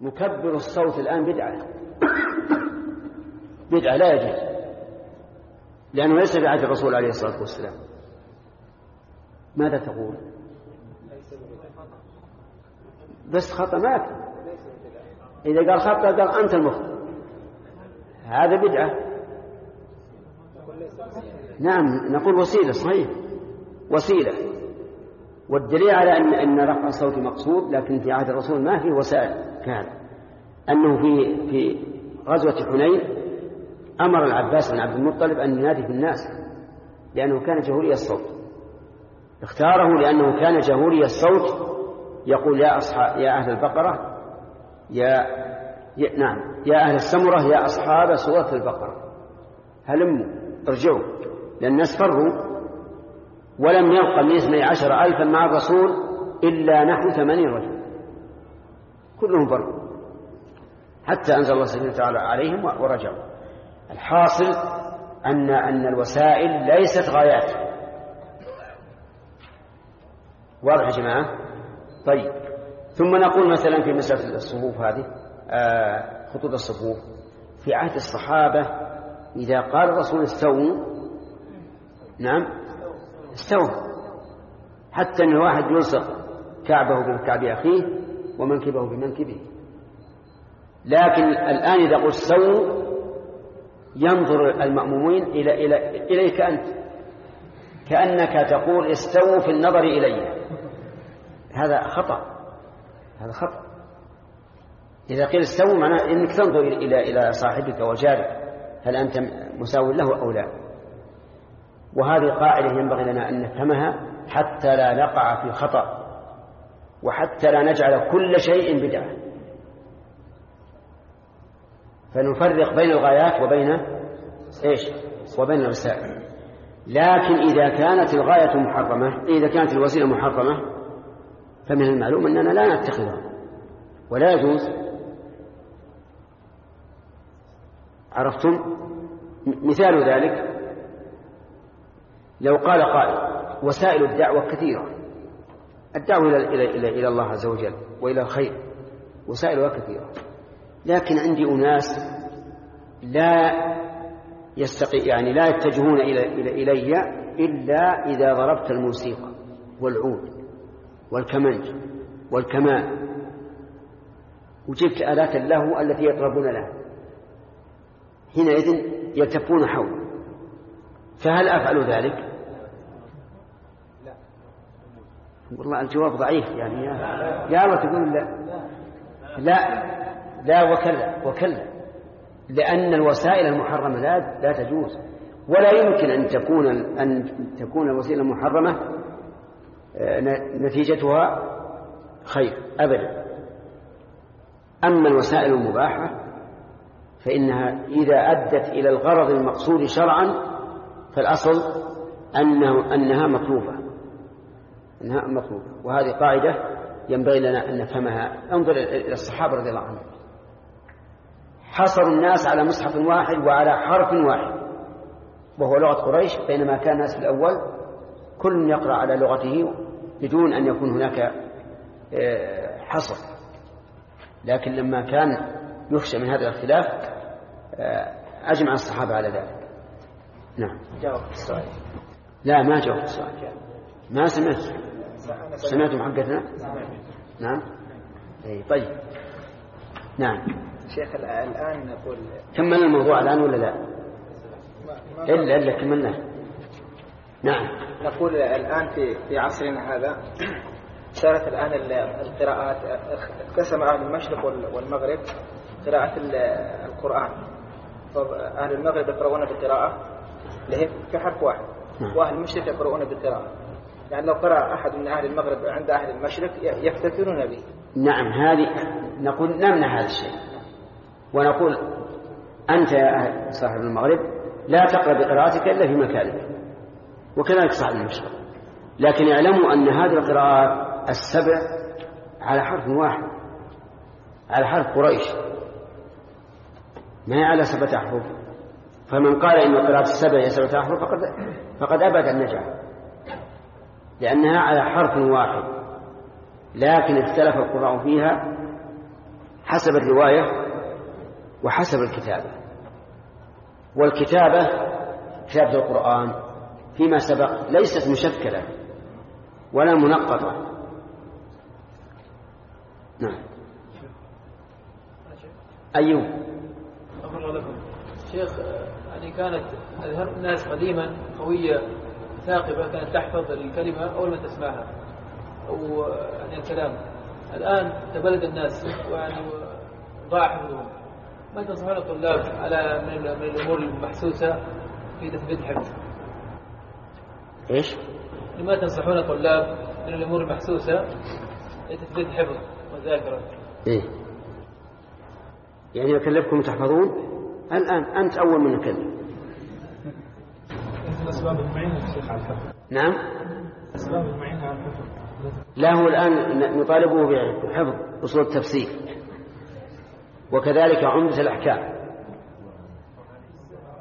مكبر الصوت الآن بدعة. بدعة لا يجوز. لأنه ليس بعهد الرسول عليه الصلاة والسلام. ماذا تقول؟ بس خطأ ما إذا قال خطأ قال أنت المخطئ. هذا بدعة. نعم نقول وسيلة صحيح. وسيلة. والدليل على أن أن رفع الصوت مقصود لكن في عهد الرسول ما في وسائل. كان أنه في في غزوة حنين أمر العباس بن عبد المطلب أن ينادي في الناس لأنه كان جهوري الصوت. اختاره لأنه كان جهوري الصوت يقول يا أصحاب يا أهل البقرة يا, يا نعم يا أهل السمرة يا أصحاب سورة البقرة. هلموا ارجعوا لأن الناس فروا. ولم يبق من اثني عشر ألفا مع الرسول إلا نحو ثمانين رجل كلهم فروا حتى أنزل الله سبحانه وتعالى عليهم ورجعوا. الحاصل أن أن الوسائل ليست غايات. واضح يا جماعة؟ طيب. ثم نقول مثلا في مسألة الصفوف هذه آه خطوط الصفوف. في عهد الصحابة إذا قال الرسول استووا نعم استووا حتى أن الواحد يلصق كعبه بكعب أخيه ومنكبه بمنكبه. لكن الآن إذا قلت استووا ينظر المأمومين إلى إلى إليك أنت. كأنك تقول استووا في النظر إلي. هذا خطأ. هذا خطأ. إذا قيل استووا معناه أنك تنظر إلى إلى صاحبك وجارك. هل أنت مساو له أو لا؟ وهذه قاعدة ينبغي لنا أن نفهمها حتى لا نقع في خطأ وحتى لا نجعل كل شيء بدعة. فنفرق بين الغايات وبين إيش؟ وبين الوسائل لكن إذا كانت الغاية محرمة إذا كانت الوسيلة محرمة فمن المعلوم أننا لا نتخذها. ولا يجوز. عرفتم؟ مثال ذلك لو قال قائل وسائل الدعوة كثيرة. الدعوة إلى, إلى, إلى, إلى الله عز وجل وإلى الخير وسائلها كثيرة. لكن عندي أناس لا يستقي يعني لا يتجهون إلى إلى إلي إلا إذا ضربت الموسيقى والعود والكمنج والكمان وجبت آلات اللهو التي يطربون لها. حينئذ يلتفون حوله فهل أفعل ذلك؟ لا والله الجواب ضعيف يعني يا, الله تقول لا. لا لا وكلا وكلا. لأن الوسائل المحرمة لا لا تجوز. ولا يمكن أن تكون أن تكون الوسيلة المحرمة آه، نتيجتها خير أبدا. أما الوسائل المباحة فإنها إذا أدت إلى الغرض المقصود شرعا فالأصل أنه أنها مطلوبة. أنها مطلوبة. وهذه قاعدة ينبغي لنا أن نفهمها. انظر إلى الصحابة رضي الله عنهم. حصروا الناس على مصحف واحد وعلى حرف واحد. وهو لغة قريش بينما كان الناس في الأول كل يقرأ على لغته بدون أن يكون هناك آه، حصر. لكن لما كان يخشى من هذا الاختلاف آه، أجمع الصحابة على ذلك. نعم. جاوب السؤال. لا ما جاوب السؤال. ما سمعت. سمعتم حقتنا نعم. أي طيب. نعم. شيخ الآن نقول كملنا الموضوع الآن ولا لا؟ إلا إلا كملناه. نعم. نقول الآن في في عصرنا هذا صارت الآن القراءات اقتسم أهل المشرق والمغرب قراءة القرآن. أهل المغرب يقرؤون بالقراءة؟ هي في حرف واحد. نعم. وأهل المشرق يقرؤون بالقراءة. يعني لو قرأ أحد من أهل المغرب عند أهل المشرق يفتتنون به. نعم هذه نقول نمنع هذا الشيء. ونقول أنت يا صاحب المغرب لا تقرأ بقراءتك إلا في مكانك وكذلك صاحب المشرق. لكن اعلموا أن هذه القراءات السبع على حرف واحد على حرف قريش. ما على سبعة أحرف فمن قال إن قراءة السبع هي سبعة أحرف فقد فقد أبد النجاح لأنها على حرف واحد لكن اختلف القراء فيها حسب الرواية وحسب الكتابة. والكتابة كتابة القرآن فيما سبق ليست مشكلة ولا منقطة. نعم. أيوب شيخ يعني كانت الناس قديما قوية ثاقبة كانت تحفظ الكلمة أول ما تسمعها؟ أو يعني الكلام. الآن تبلد الناس ويعني ضاع حفظهم. ما تنصحون الطلاب على من الأمور المحسوسة في تثبيت الحفظ؟ إيش؟ لما تنصحون الطلاب من الأمور المحسوسة لتثبيت الحفظ والذاكرة؟ إيه. يعني أكلفكم تحفظون الآن أنت أول من نكلم الأسباب المعينة يا شيخ على الحفظ نعم. الأسباب المعينة على الحفظ لا هو الآن نطالبه بحفظ أصول التفسير. وكذلك عمدة الأحكام.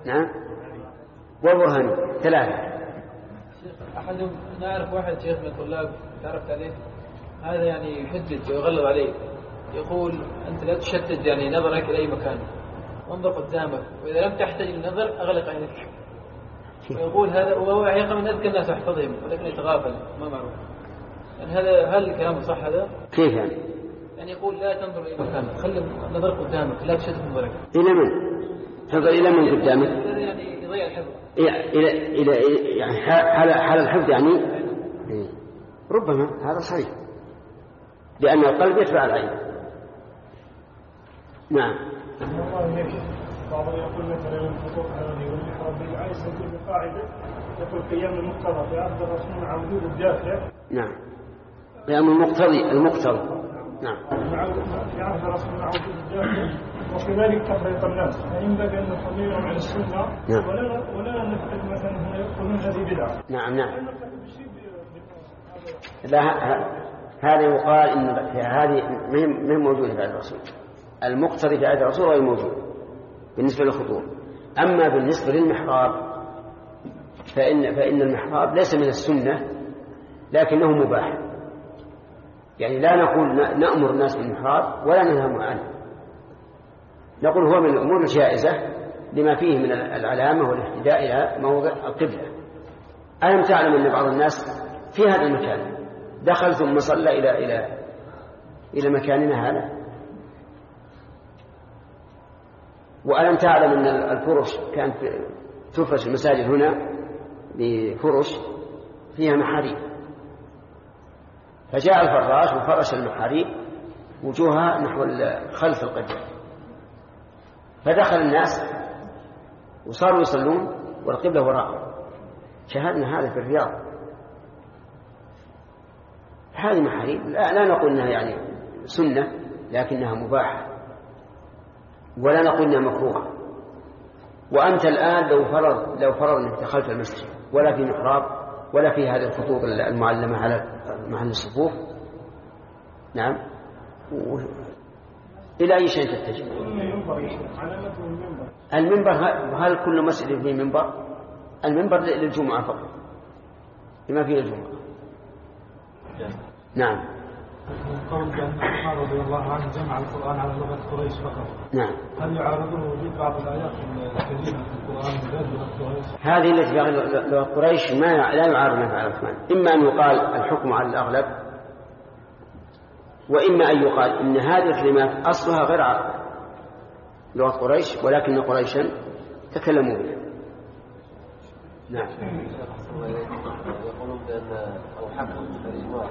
نعم. والبرهاني ثلاثة. أحدهم نعرف واحد شيخ من الطلاب تعرفت عليه؟ هذا يعني يحدد ويغلظ عليه. يقول أنت لا تشتت يعني نظرك إلى أي مكان. وانظر قدامك. وإذا لم تحتاج للنظر أغلق عينك ويقول هذا وهو يقع من أذكى الناس يحفظهم ولكن يتغافل ما معروف يعني هذا هل كلامه صح هذا؟ كيف يعني؟ يعني يقول لا تنظر إلى مكانك خلي نظرك قدامك لا تشتت نظرك إلى من؟ تنظر إلى من قدامك؟ هذا يعني يضيع الحفظ إلى إلى إلى يعني حال حال الحفظ يعني إيه. ربما هذا صحيح لأن القلب يتبع العين نعم بعضهم يقول مثلا الخطوط هذه والمحراب بالعكس يقول بقاعدة يقول قيام المقتضى في أرض الرسول مع وجود الدافع نعم. قيام المقتضي المقتضي نعم. في عهد الرسول مع وجود الدافع وكذلك تفريط الناس فينبغي أن نخليهم عن السنة نعم. ولا ولا نفعل مثلا هم يقولون هذه بدعة. نعم نعم. لا هذا يقال إن في هذه ما هي- موجودة بعد الرسول. المقتضي في عهد الرسول غير موجود بالنسبة للخطوط أما بالنسبة للمحراب فان فإن المحراب ليس من السنة لكنه مباح. يعني لا نقول ن- نأمر الناس بالمحراب ولا ننهى عنه. نقول هو من الأمور الجائزة لما فيه من العلامة والاهتداء إلى موضع القبلة. ألم تعلم أن بعض الناس في هذا المكان دخل ثم صلى إلى إلى إلى مكاننا هذا؟ وألم تعلم أن الفرش كانت تفرش المساجد هنا بفرش فيها محاريب. فجاء الفراش وفرش المحاريب وجوهها نحو خلف القبلة فدخل الناس وصاروا يصلون والقبلة وراءهم شاهدنا هذا في الرياض. هذه محاريب لا, لا نقول إنها يعني سنة لكنها مباحة. ولا نقول إنها مكروهه وأنت الآن لو فرض لو فرض إنك دخلت المسجد ولا في محراب ولا في هذه الخطوط المعلمة على محل الصفوف نعم و... إلى أي شيء تتجه؟ المنبر هل كل مسجد فيه منبر؟ المنبر للجمعة فقط لما فيه الجمعة نعم قول بأن عمر رضي الله عنه جمع القرآن على لغة قريش فقط. نعم. هل يعارضه وجود بعض الآيات الكريمة في القرآن بذات لغة قريش؟ هذه التي في غير لغة قريش ما لا يعارض ما فعل عثمان. إما أن يقال الحكم على الأغلب وإما أن يقال إن هذه الكلمات أصلها غير لغة قريش ولكن قريشا تكلموا بها. نعم. يقولون بأن أو حكم الإجماع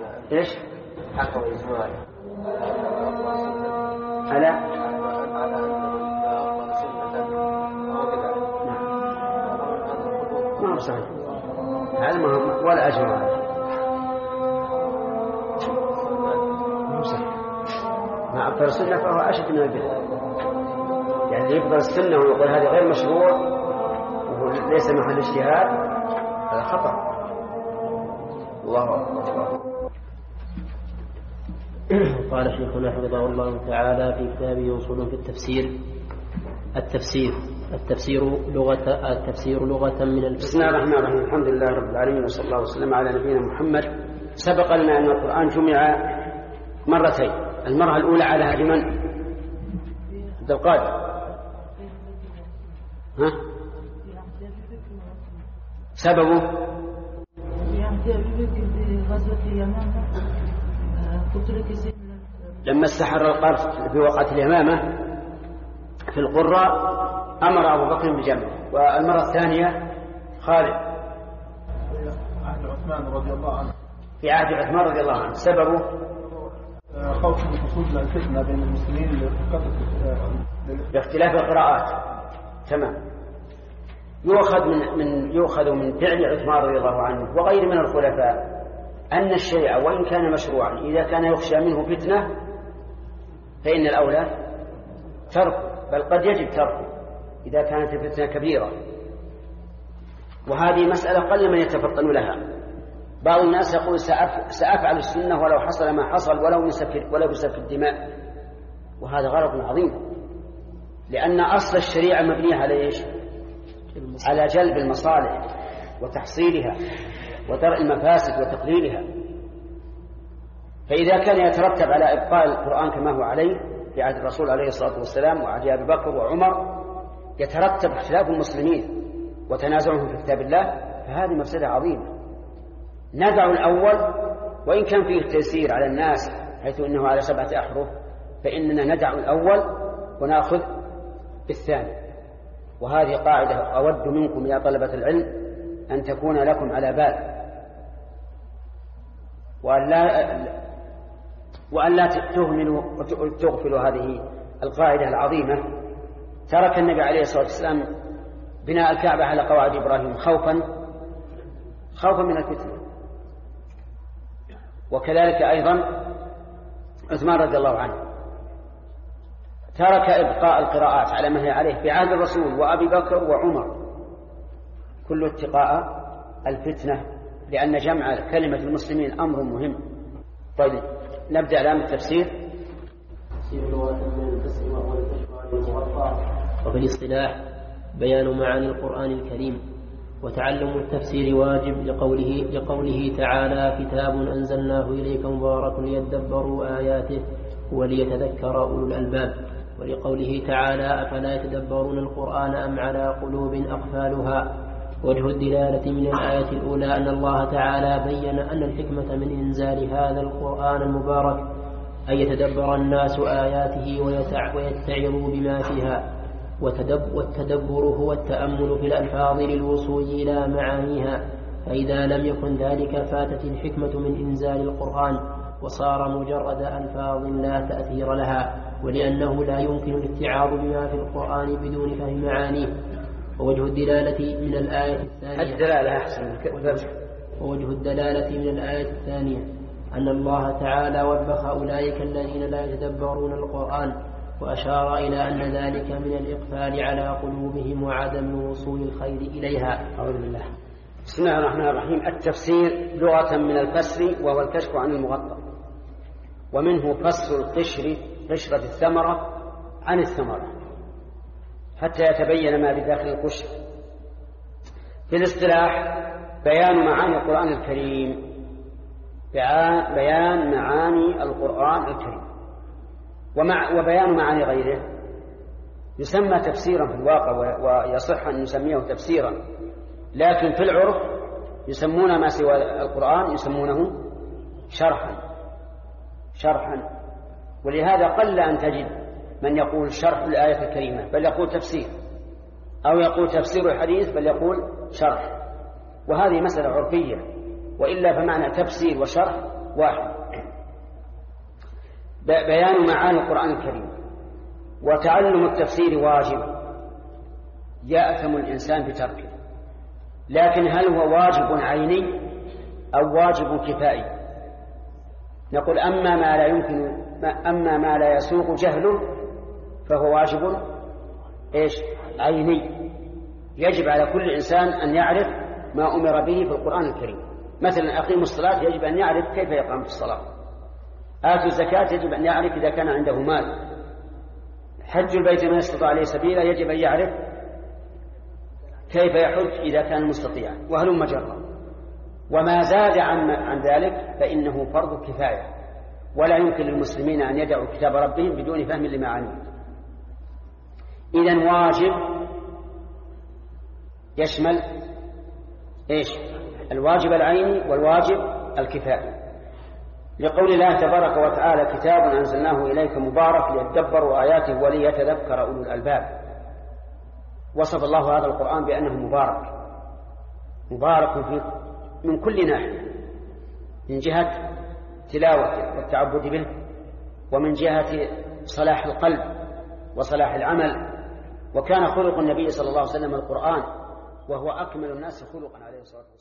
على ما هو صحيح. هذا ما هو؟ ولا عليه ما هو صحيح. أكثر السنة فهو أشد من البدع. يعني اللي يقبل السنة ويقول هذه غير مشروع وهو ليس محل اجتهاد هذا خطأ. الله أكبر. قال شيخنا حفظه الله تعالى في كتابه أصول في التفسير. التفسير. التفسير لغة التفسير لغة من بسم الله الرحمن الرحيم. الحمد لله رب العالمين وصلى الله وسلم على نبينا محمد. سبق لنا أن القرآن جمع مرتين. المرة الأولى على هدي من؟ عبد القادر. ها؟ سببه؟ في غزوة اليمامة آه، تترك سن لما استحر القرض في وقعة اليمامة في القرى أمر أبو بكر بجمعه والمرة الثانية خالد. عهد عثمان رضي الله عنه. في عهد عثمان رضي الله عنه. سببه؟ خوف من حصول الفتنة بين المسلمين لقتل باختلاف القراءات. تمام. يؤخذ من من يؤخذ من فعل عثمان رضي الله عنه وغيره من الخلفاء أن الشيء وإن كان مشروعا إذا كان يخشى منه فتنة فإن الأولى تركه بل قد يجب تركه إذا كانت الفتنة كبيرة. وهذه مسألة قل من يتفطن لها. بعض الناس يقول سأف- سأفعل السنة ولو حصل ما حصل ولو بسفك ولو بسفك الدماء. وهذا غرض عظيم. لأن أصل الشريعة مبنية على إيش؟ على جلب المصالح وتحصيلها ودرء المفاسد وتقليلها. فإذا كان يترتب على إبقاء القرآن كما هو عليه في عهد الرسول عليه الصلاة والسلام وعهد أبي بكر وعمر يترتب اختلاف المسلمين وتنازعهم في كتاب الله فهذه مفسدة عظيمة. ندع الأول وإن كان فيه تيسير على الناس حيث أنه على سبعة أحرف فإننا ندع الأول ونأخذ بالثاني. وهذه قاعدة أود منكم يا طلبة العلم أن تكون لكم على بال. وأن وأن لا تهملوا وتغفلوا هذه القاعدة العظيمة. ترك النبي عليه الصلاة والسلام بناء الكعبة على قواعد إبراهيم خوفا خوفا من الفتنة. وكذلك أيضا عثمان رضي الله عنه ترك إبقاء القراءات على ما هي عليه في عهد الرسول وأبي بكر وعمر. كل اتقاء الفتنة لأن جمع كلمة المسلمين أمر مهم. طيب. نبدأ الآن بالتفسير. وفي الاصطلاح بيان معاني القرآن الكريم وتعلم التفسير واجب لقوله لقوله تعالى كتاب أنزلناه إليك مبارك ليدبروا آياته وليتذكر أولو الألباب. ولقوله تعالى أفلا يتدبرون القرآن أم على قلوب أقفالها؟ وجه الدلالة من الآية الأولى أن الله تعالى بين أن الحكمة من إنزال هذا القرآن المبارك أن يتدبر الناس آياته ويتع- ويتعظوا بما فيها والتدبر هو التأمل في الألفاظ للوصول إلى معانيها. فإذا لم يكن ذلك فاتت الحكمة من إنزال القرآن وصار مجرد ألفاظ لا تأثير لها ولأنه لا يمكن الاتعاظ بما في القرآن بدون فهم معانيه. ووجه الدلالة من الآية الثانية. الدلالة أحسن. ووجه الدلالة من الآية الثانية. أن الله تعالى وبخ أولئك الذين لا يتدبرون القرآن وأشار إلى أن ذلك من الإقفال على قلوبهم وعدم وصول الخير إليها. أعوذ بالله. بسم الله الرحمن الرحيم. التفسير لغة من الفسر وهو الكشف عن المغطى. ومنه فصل القشر قشرة الثمرة عن الثمرة. حتى يتبين ما بداخل القشر. في الاصطلاح بيان معاني القرآن الكريم. بيان- معاني القرآن الكريم. ومع وبيان معاني غيره. يسمى تفسيرا في الواقع ويصح أن نسميه تفسيرا. لكن في العرف يسمون ما سوى القرآن يسمونه شرحا. شرحا. ولهذا قل أن تجد من يقول شرح الآية الكريمة بل يقول تفسير أو يقول تفسير الحديث بل يقول شرح. وهذه مسألة عرفية وإلا فمعنى تفسير وشرح واحد. بيان معاني القرآن الكريم. وتعلم التفسير واجب. يأثم الإنسان بتركه. لكن هل هو واجب عيني أو واجب كفائي؟ نقول أما ما لا يمكن ما- أما ما لا يسوق جهله فهو واجب. إيش؟ عيني. يجب على كل إنسان أن يعرف ما أمر به في القرآن الكريم. مثلا أقيم الصلاة يجب أن يعرف كيف يقام في الصلاة. آتوا الزكاة يجب أن يعرف إذا كان عنده مال. حج البيت من استطاع عليه سبيلا يجب أن يعرف كيف يحج إذا كان مستطيعا. وهلم جرا وما زاد عن عن ذلك فإنه فرض كفاية. ولا يمكن للمسلمين أن يدعوا كتاب ربهم بدون فهم لمعانيه. إذا واجب يشمل إيش؟ الواجب العيني والواجب الكفائي لقول الله تبارك وتعالى كتاب أنزلناه إليك مبارك ليدبروا آياته وليتذكر أولو الألباب. وصف الله هذا القرآن بأنه مبارك. مبارك في من كل ناحية. من جهة تلاوته والتعبد به ومن جهة صلاح القلب وصلاح العمل وكان خلق النبي صلى الله عليه وسلم القرآن وهو أكمل الناس خلقا عليه الصلاة والسلام.